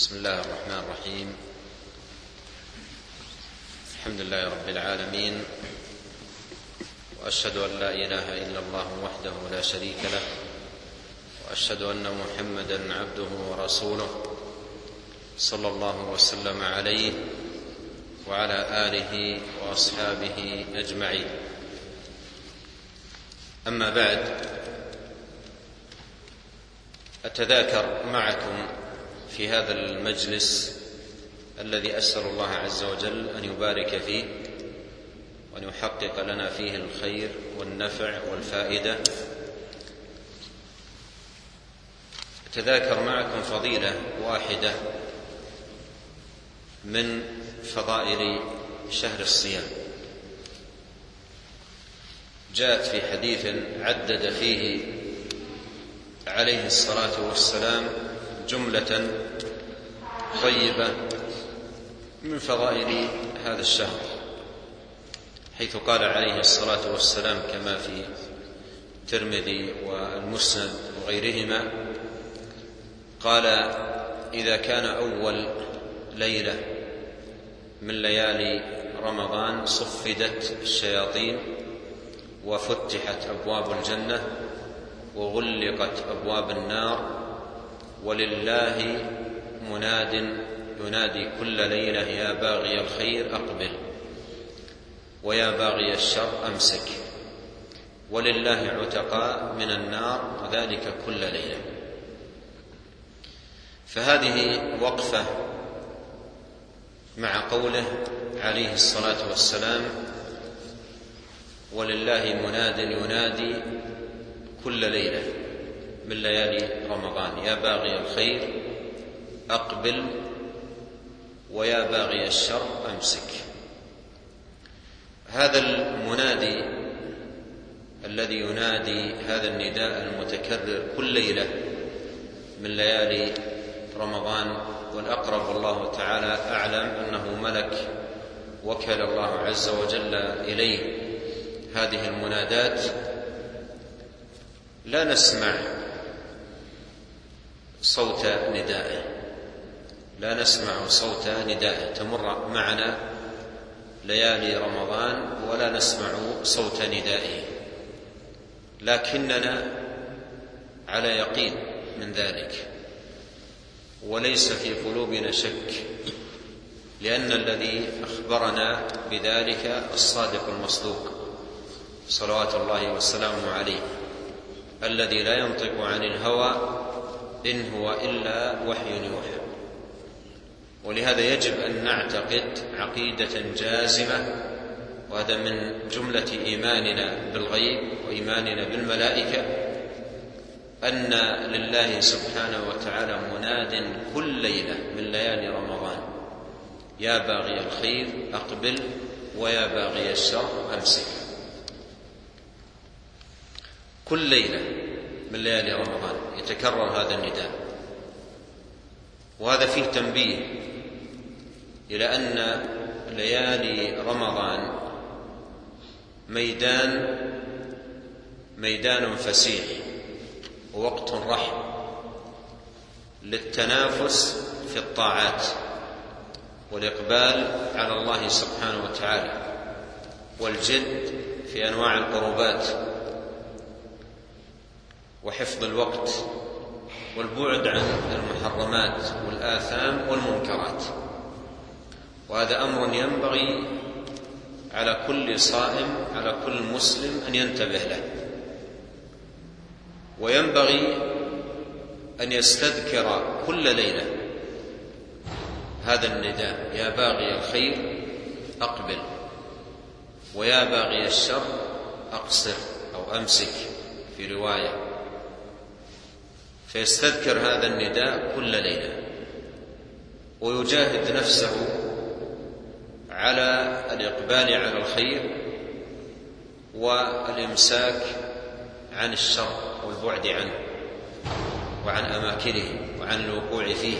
بسم الله الرحمن الرحيم. الحمد لله رب العالمين. وأشهد أن لا إله إلا الله وحده لا شريك له. وأشهد أن محمدا عبده ورسوله صلى الله وسلم عليه وعلى آله وأصحابه أجمعين. أما بعد أتذاكر معكم في هذا المجلس الذي أسأل الله عز وجل أن يبارك فيه وأن يحقق لنا فيه الخير والنفع والفائدة. أتذاكر معكم فضيلة واحدة من فضائل شهر الصيام. جاءت في حديث عدد فيه عليه الصلاة والسلام جملة طيبة من فضائل هذا الشهر حيث قال عليه الصلاة والسلام كما في الترمذي والمسند وغيرهما قال إذا كان أول ليلة من ليالي رمضان صفدت الشياطين وفتحت أبواب الجنة وغلقت أبواب النار ولله مناد ينادي كل ليلة يا باغي الخير أقبل ويا باغي الشر أمسك. ولله عتقاء من النار وذلك كل ليلة. فهذه وقفة مع قوله عليه الصلاة والسلام ولله مناد ينادي كل ليلة. من ليالي رمضان. يا باغي الخير أقبل ويا باغي الشر أمسك. هذا المنادي الذي ينادي هذا النداء المتكرر كل ليلة من ليالي رمضان والأقرب والله تعالى أعلم أنه ملك وكل الله عز وجل إليه. هذه المنادات لا نسمع صوت ندائه. لا نسمع صوت ندائه. تمر معنا ليالي رمضان ولا نسمع صوت ندائه. لكننا على يقين من ذلك. وليس في قلوبنا شك. لأن الذي أخبرنا بذلك الصادق المصدوق. صلوات الله وسلامه عليه. الذي لا ينطق عن الهوى إن هو إلا وحي يوحى. ولهذا يجب أن نعتقد عقيدة جازمة وهذا من جملة إيماننا بالغيب وإيماننا بالملائكة أن لله سبحانه وتعالى مناد كل ليلة من ليالي رمضان. يا باغي الخير أقبل ويا باغي الشر أمسك. كل ليلة من ليالي رمضان. يتكرر هذا النداء. وهذا فيه تنبيه إلى أن ليالي رمضان ميدان ميدان فسيح ووقت رحم للتنافس في الطاعات والإقبال على الله سبحانه وتعالى والجد في أنواع القربات وحفظ الوقت والبعد عن المحرمات والآثام والمنكرات. وهذا أمر ينبغي على كل صائم على كل مسلم أن ينتبه له. وينبغي أن يستذكر كل ليلة هذا النداء. يا باغي الخير أقبل. ويا باغي الشر أقصر أو أمسك في رواية. فيستذكر هذا النداء كل ليلة. ويجاهد نفسه على الإقبال على الخير والإمساك عن الشر والبعد عنه وعن أماكنه وعن الوقوع فيه.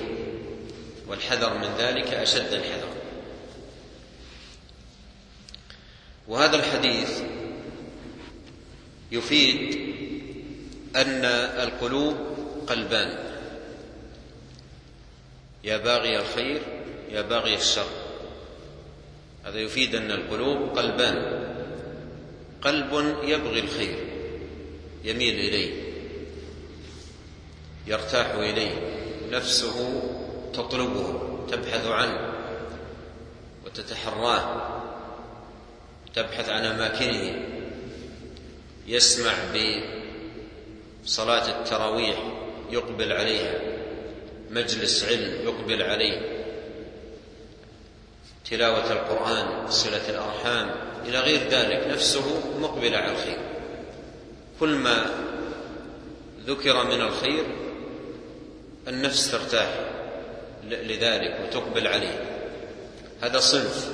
والحذر من ذلك أشد الحذر. وهذا الحديث يفيد أن القلوب قلبان. يا باغي الخير يا باغي الشر. هذا يفيد أن القلوب قلبان. قلب يبغي الخير يميل إليه يرتاح إليه. نفسه تطلبه تبحث عنه وتتحراه تبحث عن أماكنه. يسمع بصلاة التراويح يقبل عليها. مجلس علم يقبل عليه. تلاوة القرآن صلة الأرحام إلى غير ذلك نفسه مقبله على الخير. كل ما ذكر من الخير النفس ترتاح لذلك وتقبل عليه. هذا صنف.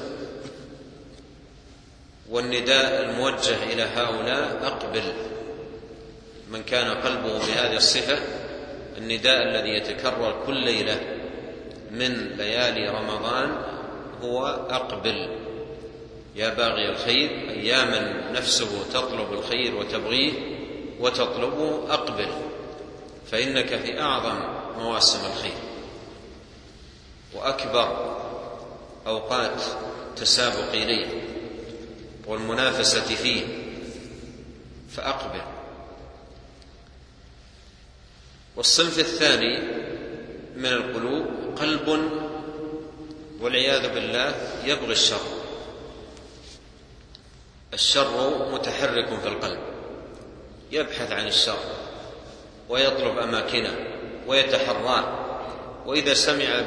والنداء الموجه إلى هؤلاء أقبل. من كان قلبه بهذه الصفة النداء الذي يتكرر كل ليلة من ليالي رمضان هو أقبل. يا باغي الخير أياما نفسه تطلب الخير وتبغيه وتطلبه أقبل فإنك في أعظم مواسم الخير. وأكبر أوقات التسابق إليه والمنافسة فيه فأقبل. والصنف الثاني من القلوب قلب والعياذ بالله يبغي الشر. الشر متحرك في القلب يبحث عن الشر ويطلب أماكنه ويتحراه وإذا سمع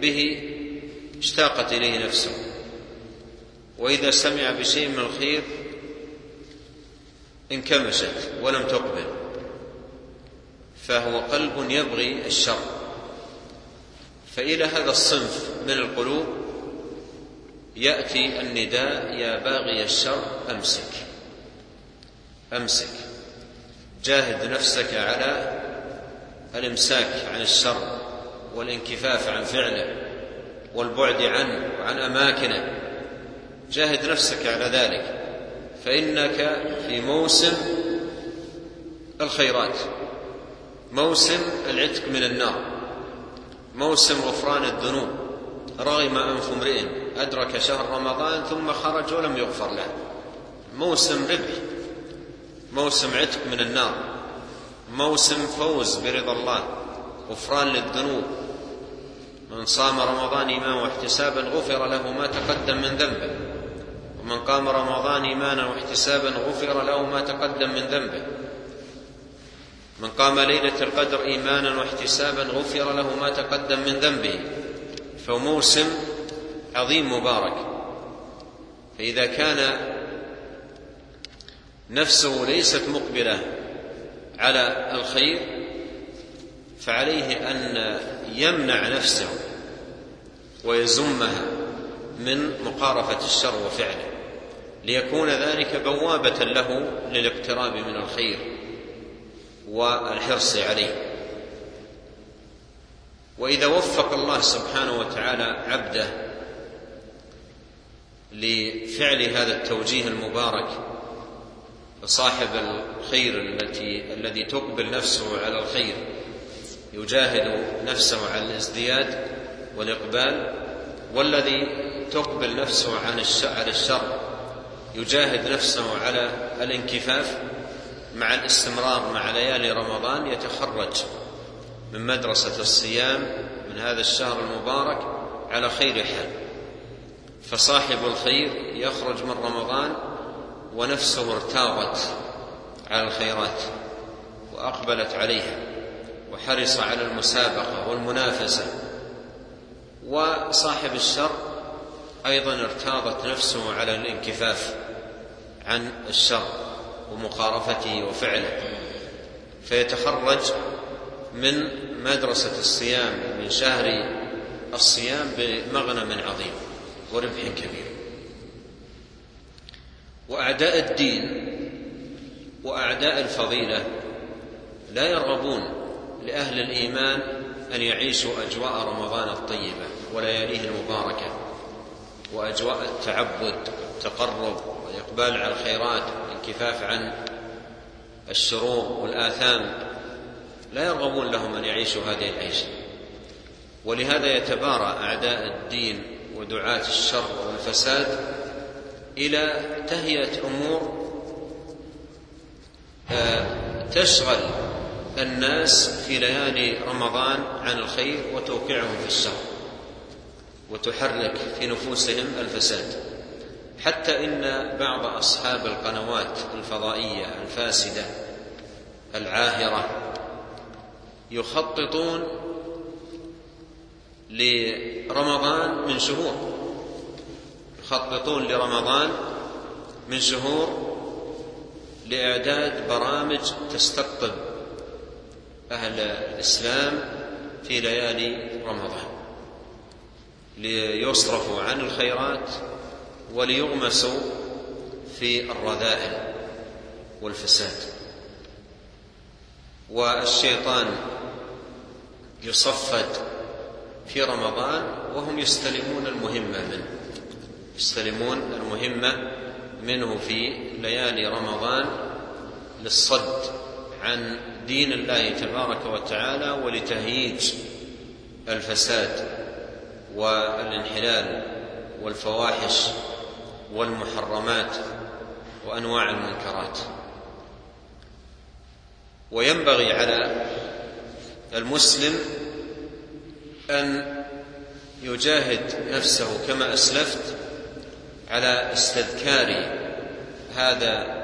به اشتاقت إليه نفسه. وإذا سمع بشيء من الخير انكمشت ولم تقبل. فهو قلب يبغي الشر. فإلى هذا الصنف من القلوب يأتي النداء يا باغي الشر أمسك. أمسك. جاهد نفسك على الإمساك عن الشر والانكفاف عن فعله والبعد عنه وعن أماكنه. جاهد نفسك على ذلك. فإنك في موسم الخيرات. موسم العتق من النار. موسم غفران الذنوب. رغم أنف امرئ أدرك شهر رمضان ثم خرج ولم يغفر له. موسم ربح موسم عتق من النار. موسم فوز برضا الله. غفران للذنوب. من صام رمضان إيمانا واحتسابا غفر له ما تقدم من ذنبه. ومن قام رمضان إيمانا واحتسابا غفر له ما تقدم من ذنبه. من قام ليلة القدر إيمانا واحتسابا غفر له ما تقدم من ذنبه فموسم عظيم مبارك. فإذا كان نفسه ليست مقبلة على الخير فعليه أن يمنع نفسه ويزمها من مقارفة الشر وفعله ليكون ذلك بوابة له للاقتراب من الخير. والحرص عليه. وإذا وفق الله سبحانه وتعالى عبده لفعل هذا التوجيه المبارك صاحب الخير التي الذي تقبل نفسه على الخير يجاهد نفسه على الازدياد والإقبال والذي تقبل نفسه عن على الشر يجاهد نفسه على الانكفاف مع الاستمرار مع ليالي رمضان يتخرج من مدرسة الصيام من هذا الشهر المبارك على خير حال. فصاحب الخير يخرج من رمضان ونفسه ارتاضت على الخيرات وأقبلت عليها وحرص على المسابقة والمنافسة. وصاحب الشر أيضا ارتاضت نفسه على الانكفاف عن الشر. ومقارفته وفعله. فيتخرج من مدرسة الصيام من شهر الصيام بمغنم عظيم وربح كبير. وأعداء الدين وأعداء الفضيلة لا يرغبون لأهل الإيمان أن يعيشوا أجواء رمضان الطيبة ولياليه المباركة وأجواء التعبد والتقرب والاقبال على الخيرات والانكفاف عن الشرور والآثام لا يرغبون لهم أن يعيشوا هذه العيشة. ولهذا يتبارى أعداء الدين ودعاة الشر والفساد إلى تهيئة أمور آه، تشغل الناس في ليالي رمضان عن الخير وتوقعهم في الشر وتحرك في نفوسهم الفساد. حتى إن بعض أصحاب القنوات الفضائية الفاسدة العاهرة يخططون لرمضان من شهور. يخططون لرمضان من شهور لإعداد برامج تستقطب أهل الإسلام في ليالي رمضان ليصرفوا عن الخيرات وليغمسوا في الرذائل والفساد. والشيطان يصفد في رمضان وهم يستلمون المهمة منه. يستلمون المهمة منه في ليالي رمضان للصد عن دين الله تبارك وتعالى ولتهييج الفساد والانحلال والفواحش والمحرمات وأنواع المنكرات. وينبغي على المسلم أن يجاهد نفسه كما أسلفت على استذكار هذا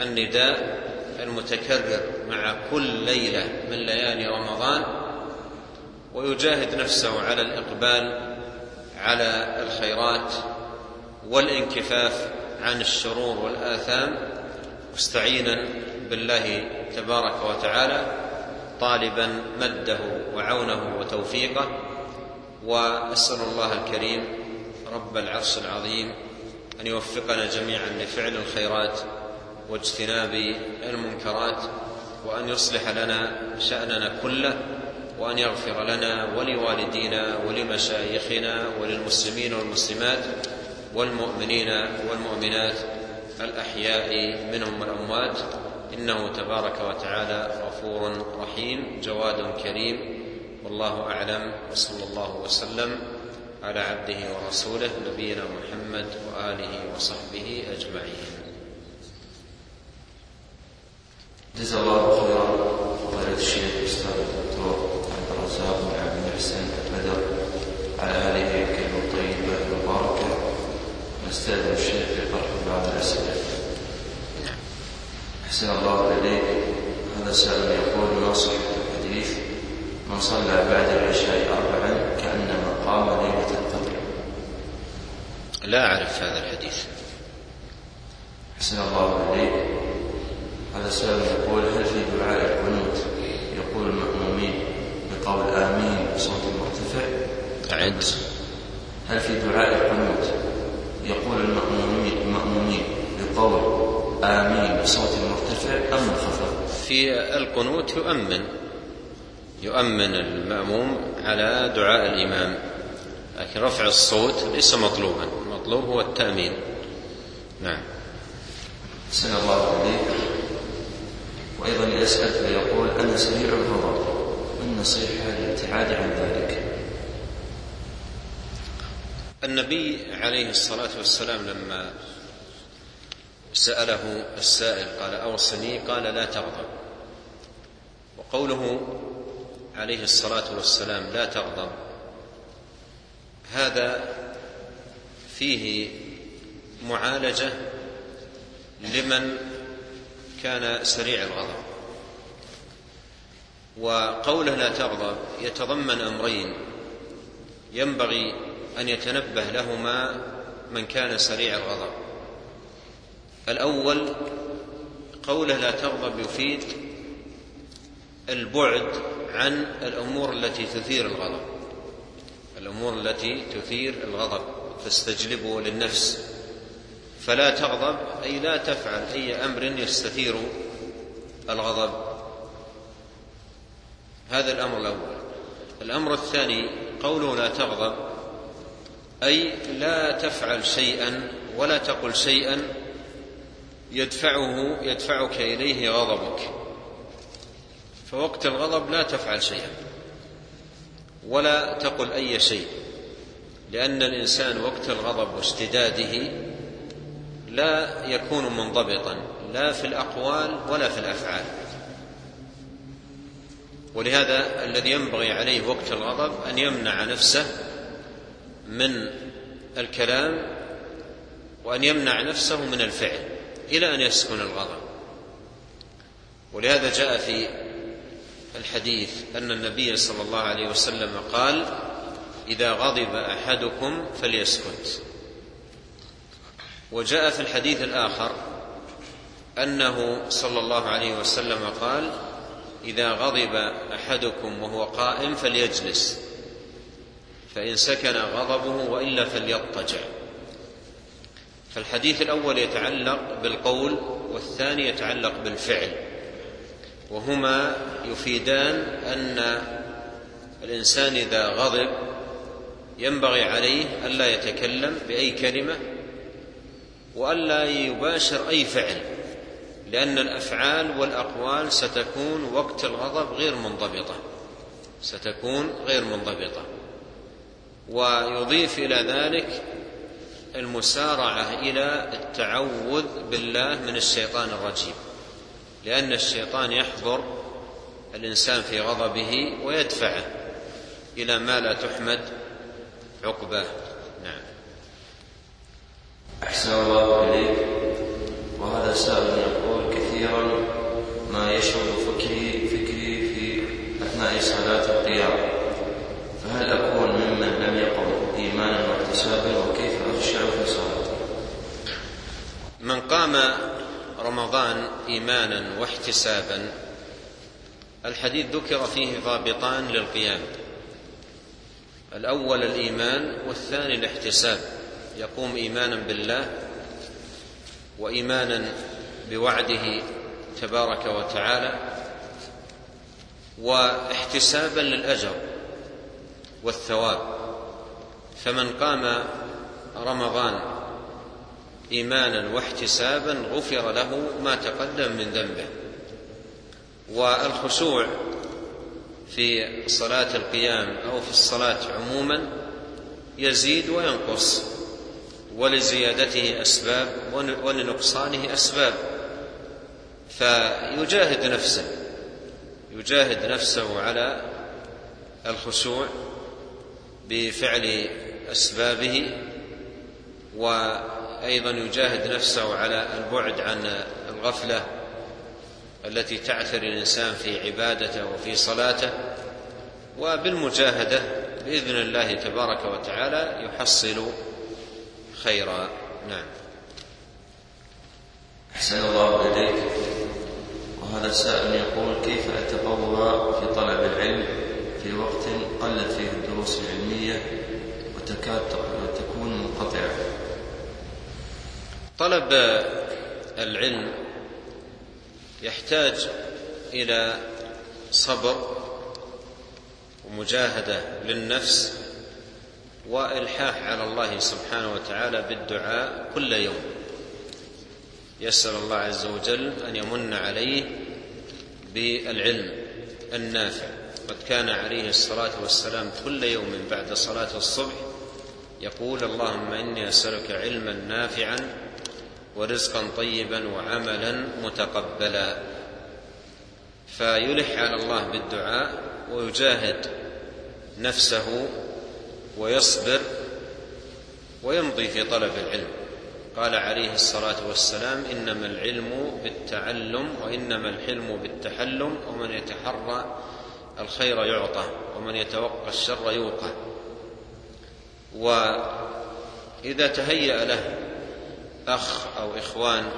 النداء المتكرر مع كل ليلة من ليالي رمضان ويجاهد نفسه على الإقبال على الخيرات والانكفاف عن الشرور والآثام مستعينا بالله تبارك وتعالى طالبا مده وعونه وتوفيقه وأسأل الله الكريم رب العرش العظيم أن يوفقنا جميعا لفعل الخيرات واجتناب المنكرات وأن يصلح لنا شأننا كله وأن يغفر لنا ولوالدينا ولمشايخنا وللمسلمين والمسلمات والمؤمنين والمؤمنات الأحياء منهم والأموات إنه تبارك وتعالى غفور رحيم جواد كريم والله أعلم وصلى الله وسلم على عبده ورسوله نبينا محمد وآله وصحبه أجمعين. جزا الله خيرا فضيلة الشيخ الأستاذ الدكتور عبد الرزاق بن عبد المحسن البدر على هذه الشيخ في طرح بعض الأسئلة. أحسن الله إليك. هذا سائل يقول ما صحة الحديث؟ من صلى بعد العشاء أربعا كأنما قام ليلة القدر. لا أعرف هذا الحديث. أحسن الله إليك. هذا سائل يقول هل في دعاء القنوت يقول المأمومين بقول آمين بصوت مرتفع؟ أعد. هل في دعاء القنوت يقول المأمومين المأمومين بقول آمين. بصوت مرتفع أم منخفض في القنوت يؤمن. يؤمن المأموم على دعاء الإمام. لكن رفع الصوت ليس مطلوبا. المطلوب هو التأمين. نعم. سن الله عليك وأيضا يسأل فيقول أنا سريع الغضب النصيحة للابتعاد عن ذلك. النبي عليه الصلاة والسلام لما سأله السائل قال أوصني؟ قال لا تغضب. وقوله عليه الصلاة والسلام لا تغضب. هذا فيه معالجة لمن كان سريع الغضب. وقوله لا تغضب يتضمن أمرين. ينبغي أن يتنبه لهما من كان سريع الغضب. الأول قوله لا تغضب يفيد البعد عن الأمور التي تثير الغضب. الأمور التي تثير الغضب تستجلبه للنفس. فلا تغضب أي لا تفعل أي أمر يستثير الغضب. هذا الأمر الأول. الأمر الثاني قوله لا تغضب أي لا تفعل شيئا ولا تقل شيئا يدفعه يدفعك إليه غضبك. فوقت الغضب لا تفعل شيئا ولا تقل أي شيء لأن الإنسان وقت الغضب واشتداده لا يكون منضبطا لا في الأقوال ولا في الأفعال. ولهذا الذي ينبغي عليه وقت الغضب أن يمنع نفسه من الكلام وأن يمنع نفسه من الفعل. إلى أن يسكن الغضب. ولهذا جاء في الحديث أن النبي صلى الله عليه وسلم قال إذا غضب أحدكم فليسكت. وجاء في الحديث الآخر أنه صلى الله عليه وسلم قال إذا غضب أحدكم وهو قائم فليجلس فإن سكن غضبه وإلا فليضطجع. فالحديث الأول يتعلق بالقول والثاني يتعلق بالفعل وهما يفيدان أن الإنسان إذا غضب ينبغي عليه ألا يتكلم بأي كلمة وألا يباشر أي فعل لأن الأفعال والأقوال ستكون وقت الغضب غير منضبطة ستكون غير منضبطة ويضيف إلى ذلك المسارعة إلى التعوذ بالله من الشيطان الرجيم. لأن الشيطان يحضر الإنسان في غضبه ويدفعه إلى ما لا تحمد عقباه. نعم. أحسن الله إليك. وهذا سائل يقول كثيرا ما يشغل فكري فكري في أثناء صلاة القيام. من قام رمضان إيمانا واحتسابا الحديث ذكر فيه ضابطان للقيام. الأول الإيمان والثاني الاحتساب يقوم إيمانا بالله وإيمانا بوعده تبارك وتعالى واحتسابا للأجر والثواب. فمن قام رمضان إيمانا واحتسابا غفر له ما تقدم من ذنبه. والخشوع في صلاة القيام أو في الصلاة عموما يزيد وينقص ولزيادته أسباب ولنقصانه أسباب. فيجاهد نفسه يجاهد نفسه على الخشوع بفعل أسبابه وأيضا يجاهد نفسه على البعد عن الغفلة التي تعثر الإنسان في عبادته وفي صلاته وبالمجاهدة بإذن الله تبارك وتعالى يحصل خيرا. نعم. أحسن الله إليك. وهذا السائل يقول كيف أتقوى في طلب العلم في وقت قلت فيه الدروس العلمية وتكاد تكون منقطعة؟ طلب العلم يحتاج إلى صبر ومجاهدة للنفس وإلحاح على الله سبحانه وتعالى بالدعاء كل يوم. يسأل الله عز وجل أن يمن عليه بالعلم النافع. قد كان عليه الصلاة والسلام كل يوم بعد صلاة الصبح يقول اللهم إني أسألك علما نافعا ورزقا طيبا وعملا متقبلا. فيلح على الله بالدعاء ويجاهد نفسه ويصبر ويمضي في طلب العلم. قال عليه الصلاة والسلام إنما العلم بالتعلم وإنما الحلم بالتحلم ومن يتحرى الخير يعطى ومن يتوقى الشر يوقى. وإذا تهيأ له أخ أو إخوان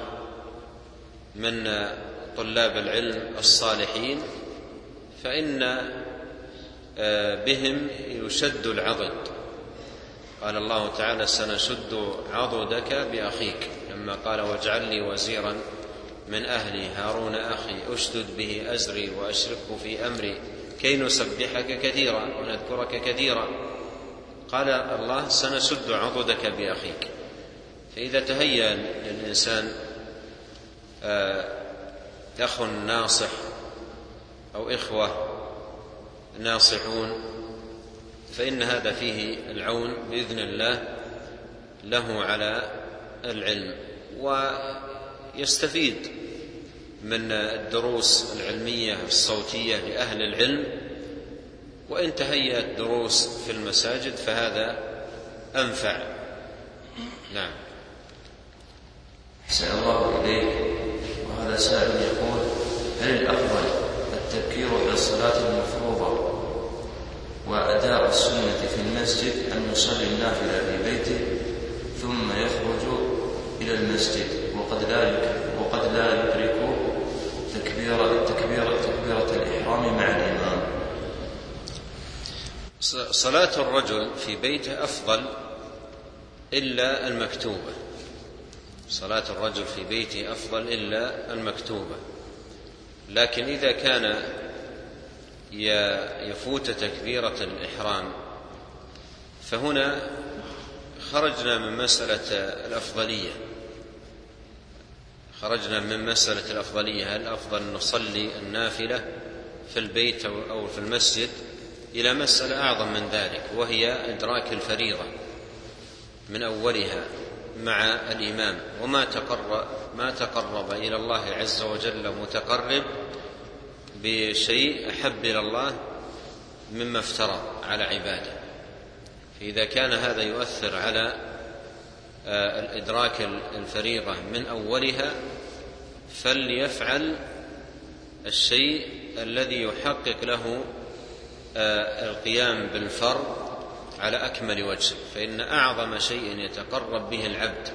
من طلاب العلم الصالحين فإن آه، بهم يشد العضد. قال الله تعالى سنشد عضدك بأخيك. لما قال واجعل لي وزيرا من أهلي. هارون أخي أشدد به أزري وأشركه في أمري كي نسبحك كثيرا ونذكرك كثيرا. قال الله سنشد عضدك بأخيك. فإذا تهيأ للإنسان آه، أخ ناصح أو إخوة ناصحون فإن هذا فيه العون بإذن الله له على العلم ويستفيد من الدروس العلمية الصوتية لأهل العلم وإن تهيأت دروس في المساجد فهذا أنفع. نعم. أحسن الله إليك وهذا سائل يقول هل الأفضل التبكير إلى الصلاة المفروضة وأداء السنة في المسجد أن يصلي النافلة في بيته ثم يخرج إلى المسجد وقد لا وقد لا يدرك تكبيرة تكبيرة تكبيرة الإحرام مع الإمام؟ صلاة الرجل في بيته أفضل إلا المكتوبة. صلاة الرجل في بيته أفضل إلا المكتوبة. لكن إذا كان يفوت تكبيرة الإحرام فهنا خرجنا من مسألة الأفضلية. خرجنا من مسألة الأفضلية هل أفضل نصلي النافلة في البيت أو في المسجد؟ إلى مسألة أعظم من ذلك وهي إدراك الفريضة من أولها. مع الإمام. وما تقرب ما تقرب إلى الله عز وجل متقرب بشيء أحب إلى الله مما افترض على عباده. فإذا كان هذا يؤثر على آه، الإدراك الفريضة من أولها فليفعل الشيء الذي يحقق له آه، القيام بالفرض على أكمل وجه فإن أعظم شيء يتقرب به العبد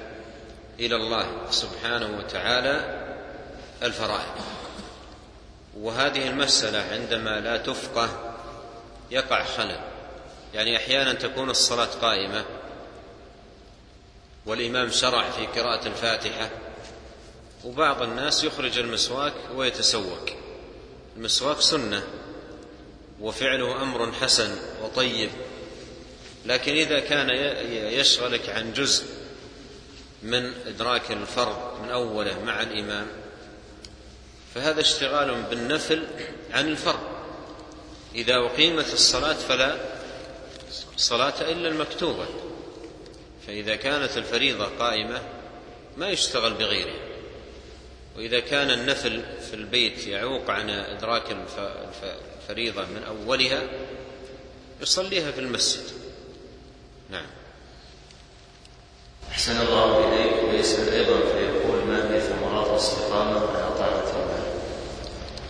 إلى الله سبحانه وتعالى الفرائض. وهذه المسألة عندما لا تفقه يقع خلل. يعني أحيانا تكون الصلاة قائمة والإمام شرع في قراءة الفاتحة وبعض الناس يخرج المسواك ويتسوك. المسواك سنة وفعله أمر حسن وطيب. لكن إذا كان يشغلك عن جزء من إدراك الفرض من أوله مع الإمام فهذا اشتغال بالنفل عن الفرض. إذا أقيمت الصلاة فلا صلاة إلا المكتوبة. فإذا كانت الفريضة قائمة ما يشتغل بغيرها. وإذا كان النفل في البيت يعوق عن إدراك الفريضة من أولها يصليها في المسجد. نعم. أحسن الله إليك ويسأل أيضا فيقول ما هي ثمرات الاستقامة على طاعة الله.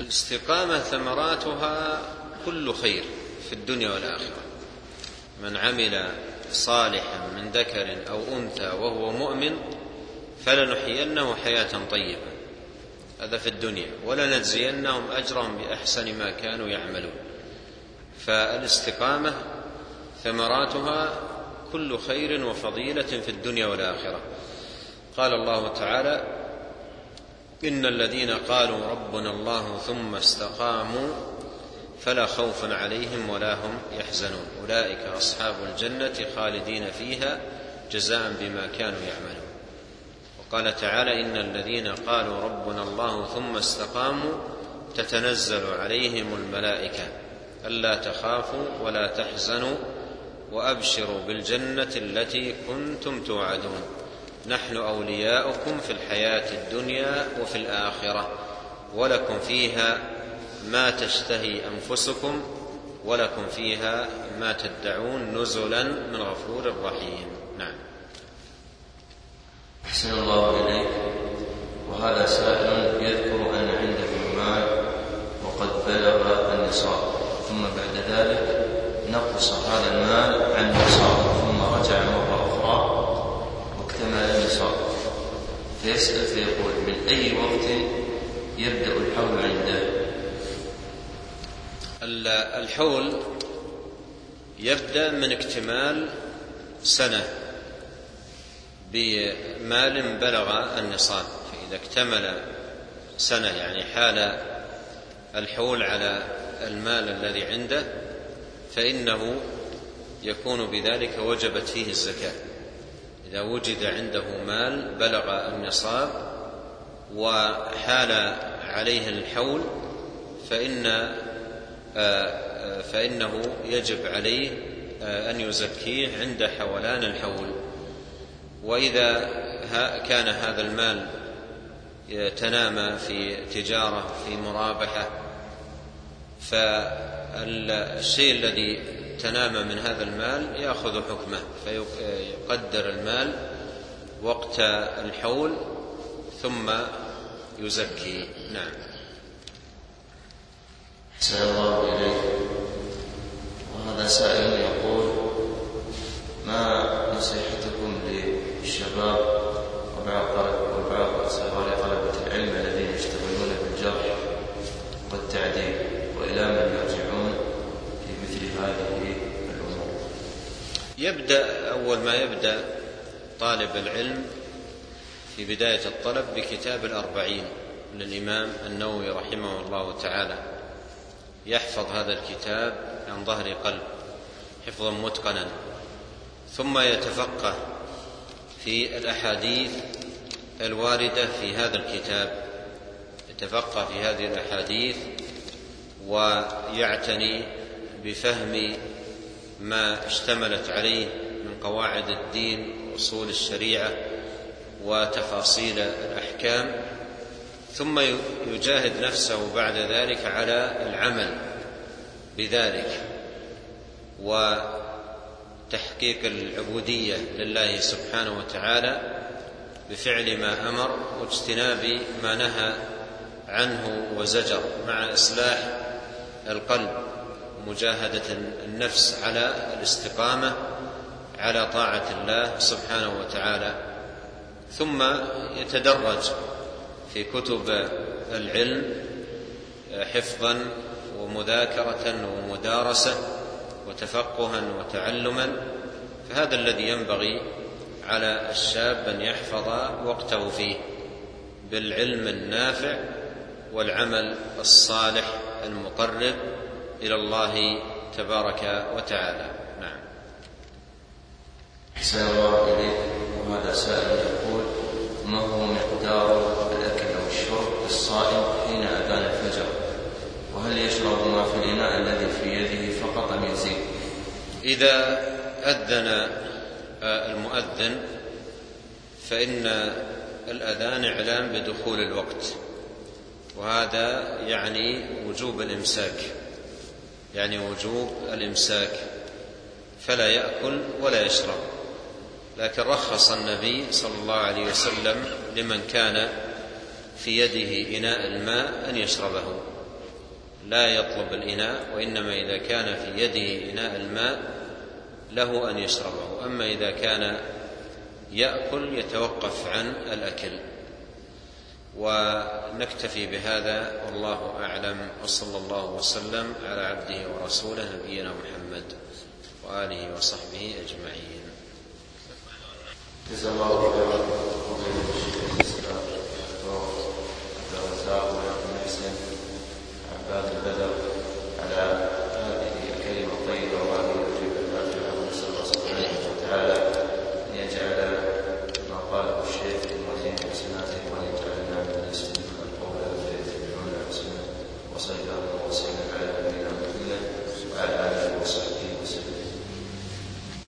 الاستقامة ثمراتها كل خير في الدنيا والآخرة. من عمل صالحا من ذكر أو أنثى وهو مؤمن فلنحيينه حياة طيبة. هذا في الدنيا. ولنجزينهم أجرهم بأحسن ما كانوا يعملون. فالاستقامة ثمراتها كل خير وفضيلة في الدنيا والآخرة. قال الله تعالى إن الذين قالوا ربنا الله ثم استقاموا فلا خوف عليهم ولا هم يحزنون. أولئك أصحاب الجنة خالدين فيها جزاء بما كانوا يعملون. وقال تعالى إن الذين قالوا ربنا الله ثم استقاموا تتنزل عليهم الملائكة ألا تخافوا ولا تحزنوا وأبشروا بالجنة التي كنتم توعدون. نحن أولياؤكم في الحياة الدنيا وفي الآخرة ولكم فيها ما تشتهي أنفسكم ولكم فيها ما تدعون نزلا من غفور رحيم. نعم. أحسن الله إليك. وهذا سائل يذكر أن عنده مال وقد بلغ النصاب. ثم بعد ذلك نقص هذا المال عن النصاب ثم رجع مرة أخرى واكتمل النصاب فيسأل فيقول من أي وقت يبدأ الحول عنده؟ الحول يبدأ من اكتمال سنة بمال بلغ النصاب. فإذا اكتمل سنة يعني حال الحول على المال الذي عنده فإنه يكون بذلك وجبت فيه الزكاة. إذا وجد عنده مال بلغ النصاب وحال عليه الحول فإن آه، آه، فإنه يجب عليه آه، أن يزكيه عند حولان الحول. وإذا كان هذا المال تنامى في تجارة في مرابحة فالشيء الذي تنامى من هذا المال يأخذ حكمه فيقدر المال وقت الحول ثم يزكي. نعم. أحسن الله إليك. وهذا سائل يقول ما نصيحتكم للشباب وبعض صغار طلبة العلم الذين يشتغلون بالجرح والتعديل وإلى من يرجعون في مثل هذه الأمور يبدأ أول ما يبدأ طالب العلم في بداية الطلب بكتاب الأربعين للإمام النووي رحمه الله تعالى. يحفظ هذا الكتاب عن ظهر قلب حفظا متقنا. ثم يتفقه في الأحاديث الواردة في هذا الكتاب. يتفقه في هذه الأحاديث ويعتني بفهم ما اشتملت عليه من قواعد الدين وأصول الشريعة وتفاصيل الأحكام ثم يجاهد نفسه بعد ذلك على العمل بذلك وتحقيق العبودية لله سبحانه وتعالى بفعل ما أمر واجتناب ما نهى عنه وزجر مع إصلاح القلب. مجاهدة النفس على الاستقامة على طاعة الله سبحانه وتعالى. ثم يتدرج في كتب العلم حفظا ومذاكرة ومدارسة وتفقها وتعلما. فهذا الذي ينبغي على الشاب أن يحفظ وقته فيه بالعلم النافع والعمل الصالح المقرب إلى الله تبارك وتعالى. نعم. أحسن الله إليك. وهذا سائل؟ يقول ما هو مقدار الأكل أو الشرب للصائم حين أذان الفجر؟ وهل يشرب ما في الإناء الذي في يده فقط أم يزيد؟ إذا أذن المؤذن فإن الأذان اعلام بدخول الوقت. وهذا يعني وجوب الإمساك. يعني وجوب الإمساك فلا يأكل ولا يشرب. لكن رخص النبي صلى الله عليه وسلم لمن كان في يده إناء الماء أن يشربه. لا يطلب الإناء وإنما إذا كان في يده إناء الماء له أن يشربه. أما إذا كان يأكل يتوقف عن الأكل. ونكتفي بهذا والله أعلم وصلى الله وسلم على عبده ورسوله نبينا محمد وآله وصحبه أجمعين. جزا الله خيرا وخير الشيخ الإسلام عبد الرزاق المحسن عباد البدر.